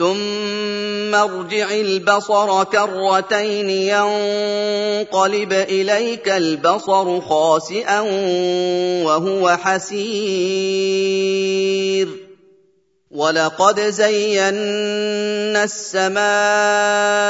ثم ارجع البصر كرتين ينقلب اليك البصر خاسئا وهو حسير ولقد زينا السماء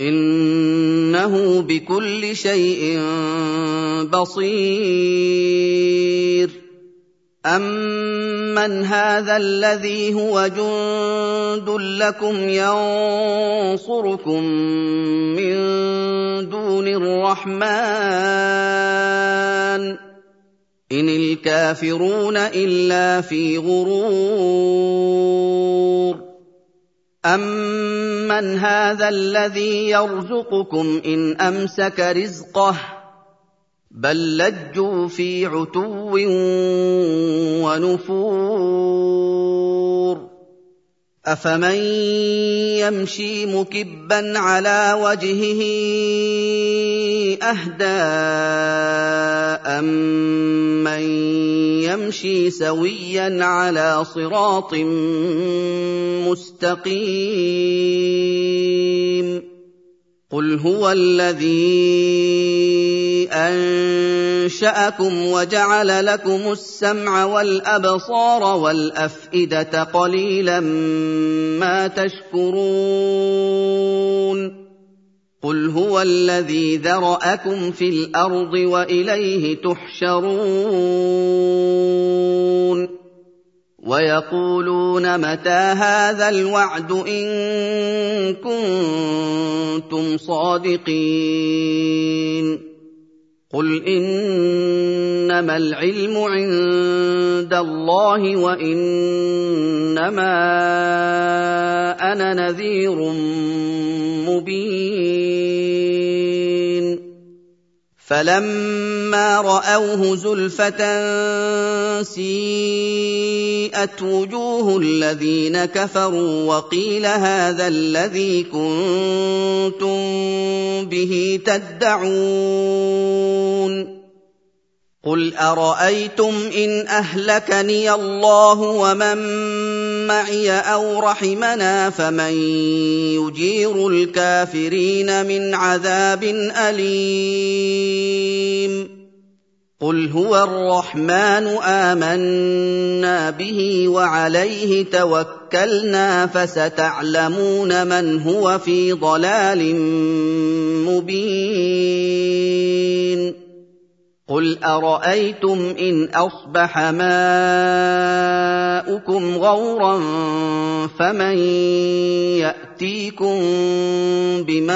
إِنَّهُ بِكُلِّ شَيْءٍ بَصِيرٌ. أمن هذا الذي هو جند لكم ينصركم من دون الرحمن. إن الكافرون إلا في غرور. امن هذا الذي يرزقكم ان امسك رزقه بل لجوا في عتو ونفور افمن يمشي مكبا على وجهه أهدى امن يمشي سويا على صراط مستقيم قل هو الذي أنشأكم وجعل لكم السمع والأبصار والأفئدة قليلا ما تشكرون قل هو الذي ذراكم في الأرض واليه تحشرون ويقولون متى هذا الوعد ان كنتم صادقين قل انما العلم عند الله وانما أنا نذير مبين فلما رأوه زلفة سيئت وجوه الذين كفروا وقيل هذا الذي كنتم به تدعون قل أرأيتم إن أهلكني الله ومن معي أو رحمنا فمن يجير الكافرين من عذاب أليم. قل هو الرحمن آمنا به وعليه توكلنا فستعلمون من هو في ضلال مبين. قل ارايتم ان اصبح ماؤكم غورا فمن ياتيكم بماء